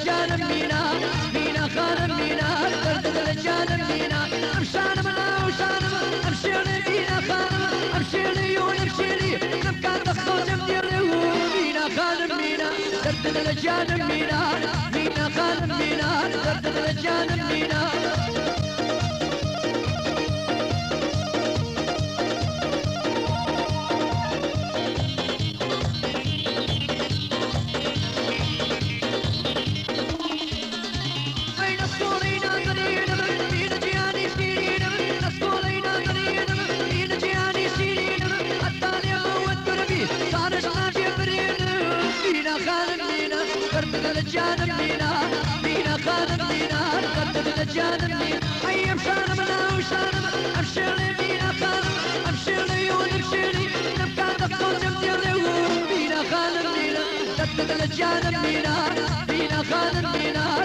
الجانب مينا مينا خانم مينا درد الجانب مينا امشان منا وشانم امشيني مينا خانم امشيني ونمشيني نبقى تخوز مديري مينا خانم مينا درد الجانب مينا مينا خانم مينا درد الجانب مينا خانم مينا قدم الجانب مينا مينا خانم مينا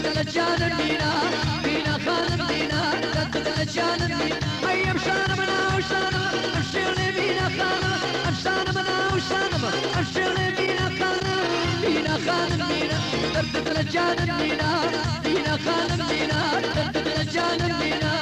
قدم الجانب مينا تدد الجانب مينا مينا خانم مينا تدد الجانب مينا أيام شانمنا وشانم امشيلي مينا خانم امشانمنا وشانم امشيلي مينا خانم مينا خانم مينا تدد الجانب مينا مينا خانم مينا تدد الجانب مينا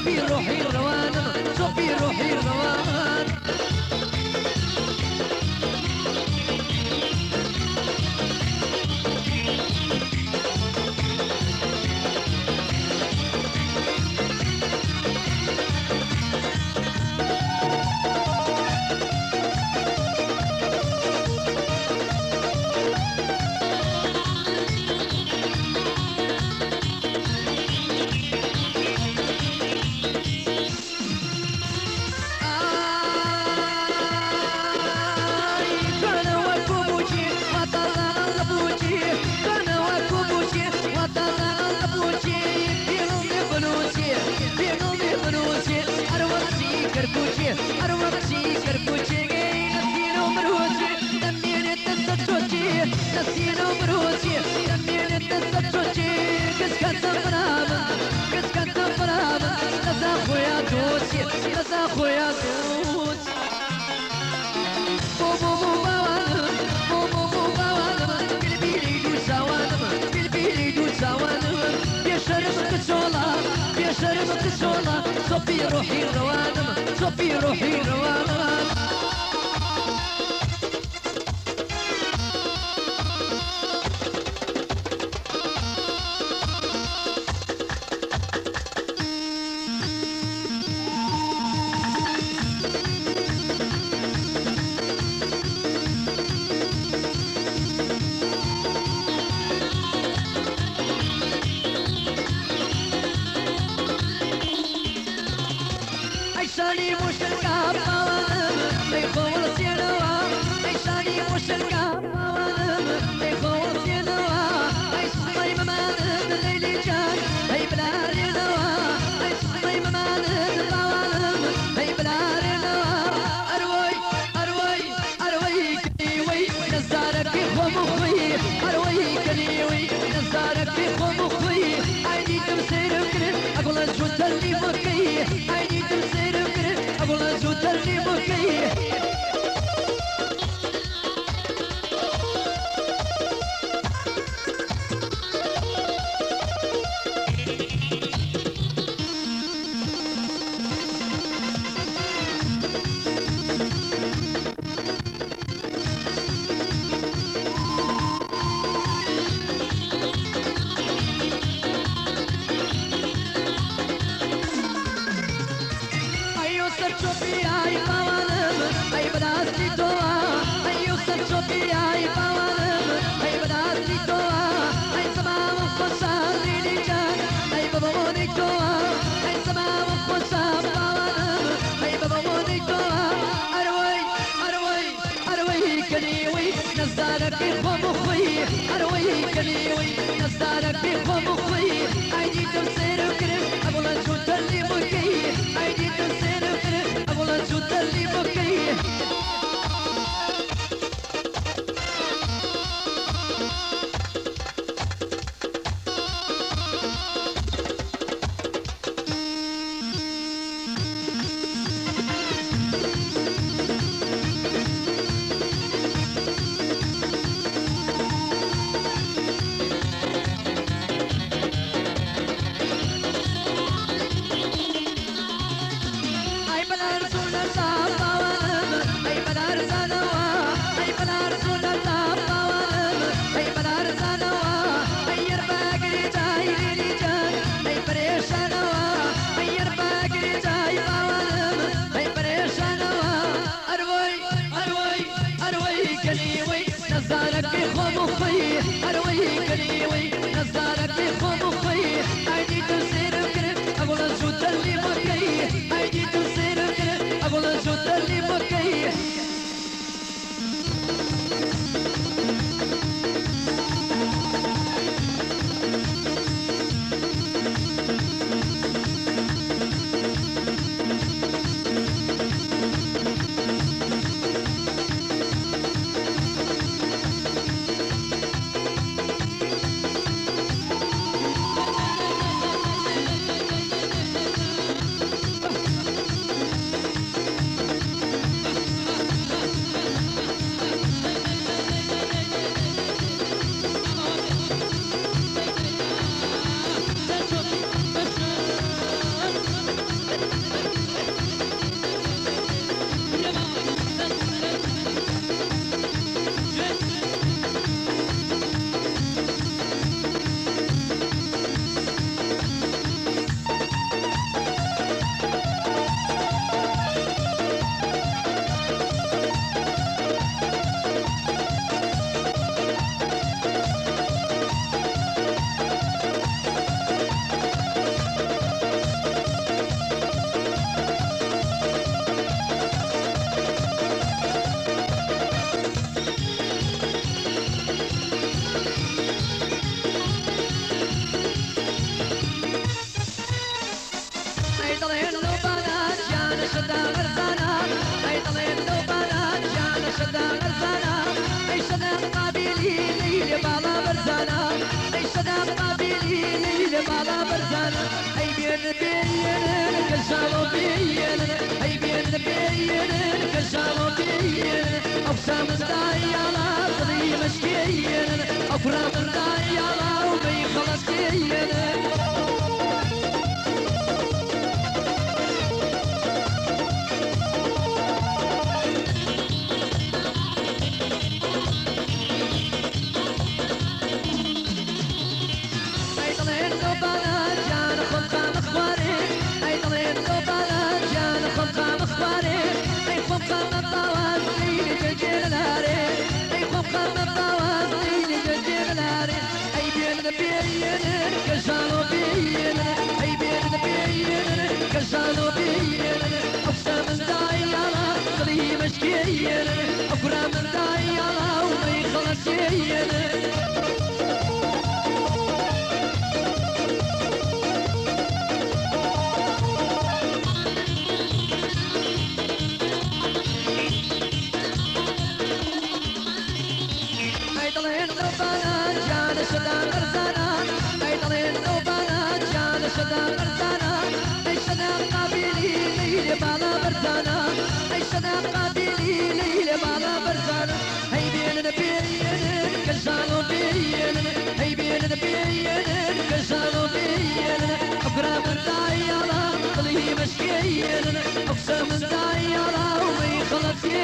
صبي روحي الروان صبي روحي الروان صبي روحي الغوانم صبي روحي الغوانم social observando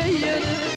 Yeah.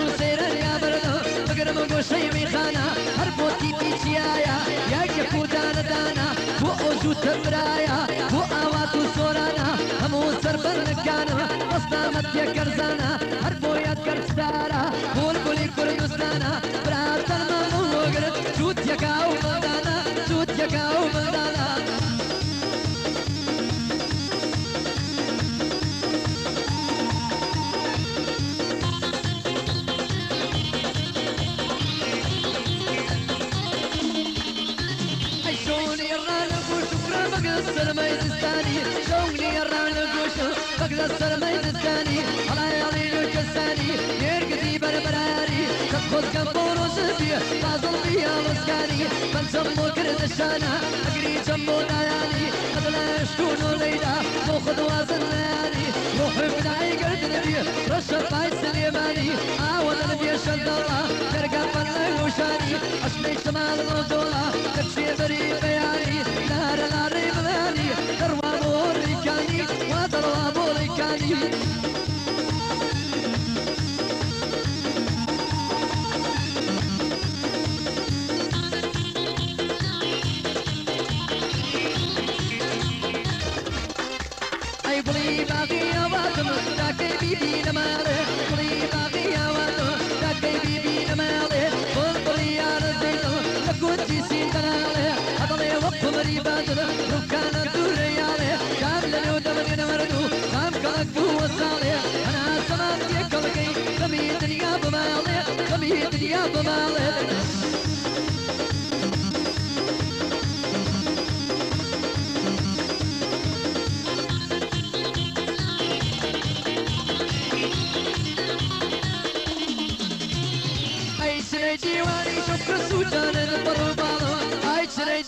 पट्टू से रया बरदो मगर मगोशे में खाना, हर मोती पीछे आया यज्ञ पूजा न दाना, वो ओजू थपराया वो आवा तू सोराना, हम सर पर गाना उसना मध्य कर जाना हर बोया कर सारा वो ما يدستاني شوني الرانق وشكرا بقصر ما يدستاني على يالي الجساني يرقدي بربراري تدخل كبور وزبي فاضل بيا مسكاني من سمو كرد الشانا أقري جنبو داياني قبل شكون ليلى مخذ وازن ليالي روحي بداي قرد نبي رشف باي سليماني آوان نبي شد الله ترقى فن وشاني أشمي شمال موزولا I believe I'll be a welcome,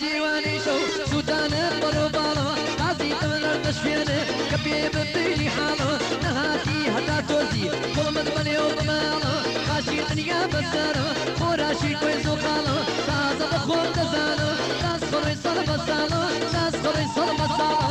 جيواني شو سودان البربالو قاضي تمن التشفين كبي ببيني حالو نهاتي حتى توزي كل من بني وبمالو خاشي دنيا بسانو خوراشي كويس وخالو تازة بخور تزانو ناس خوري صلب السالو ناس خوري صلب السالو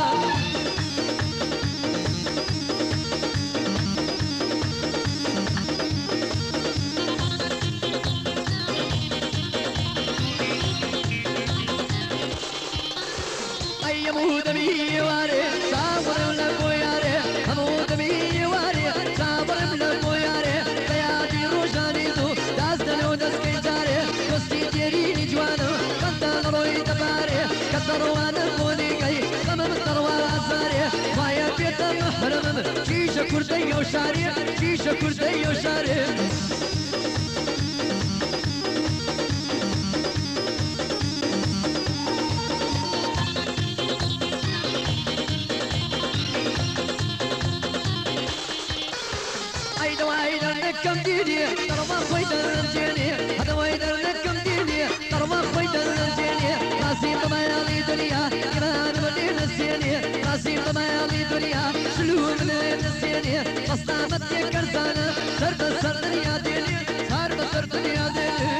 كرزانة سر بسر دنيا ديلي سر بسر دنيا ديلي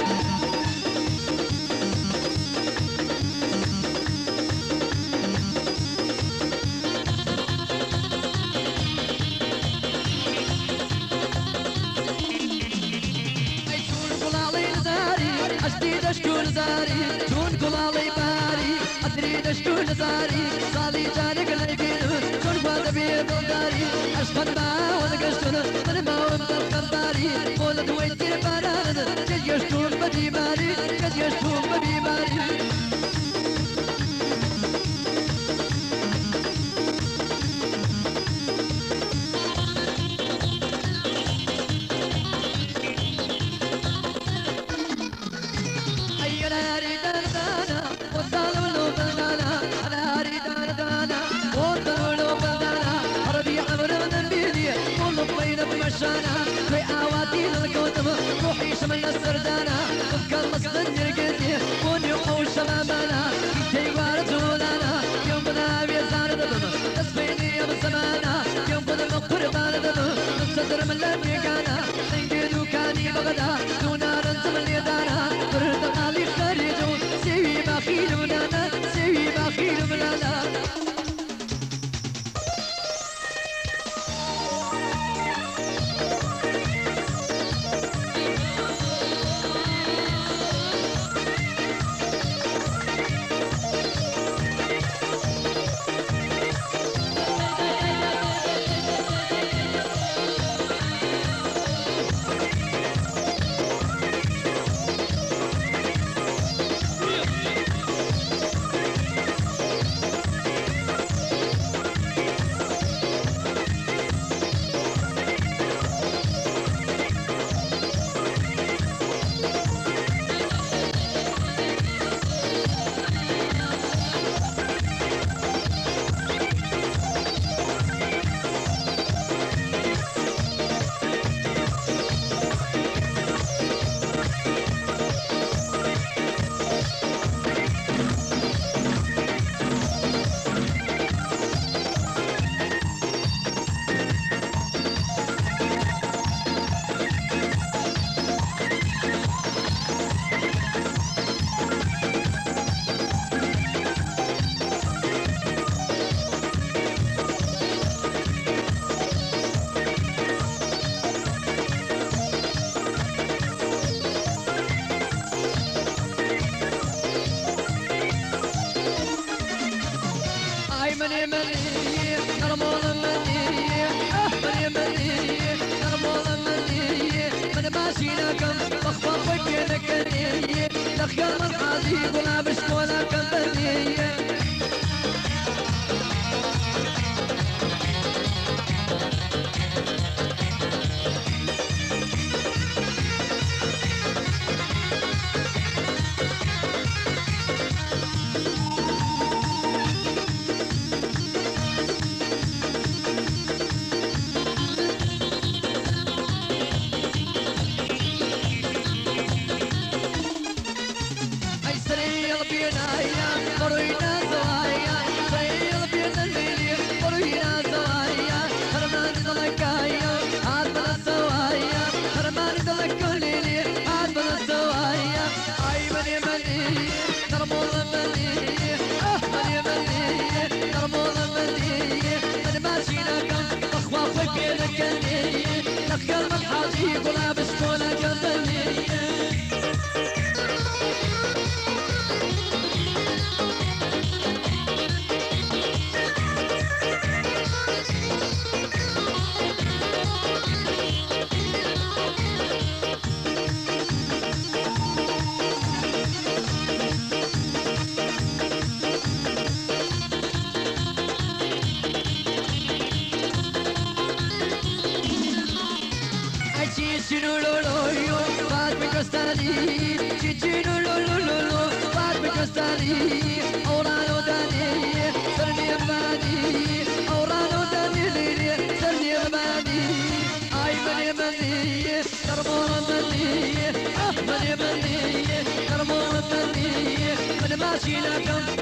أشتي دشتون زاري تون قلالي باري أدري دشتون زاري ولد صدر ملتي كان انجدو كاني بغدا كنيه كرمون الثنيه من ماشي لكم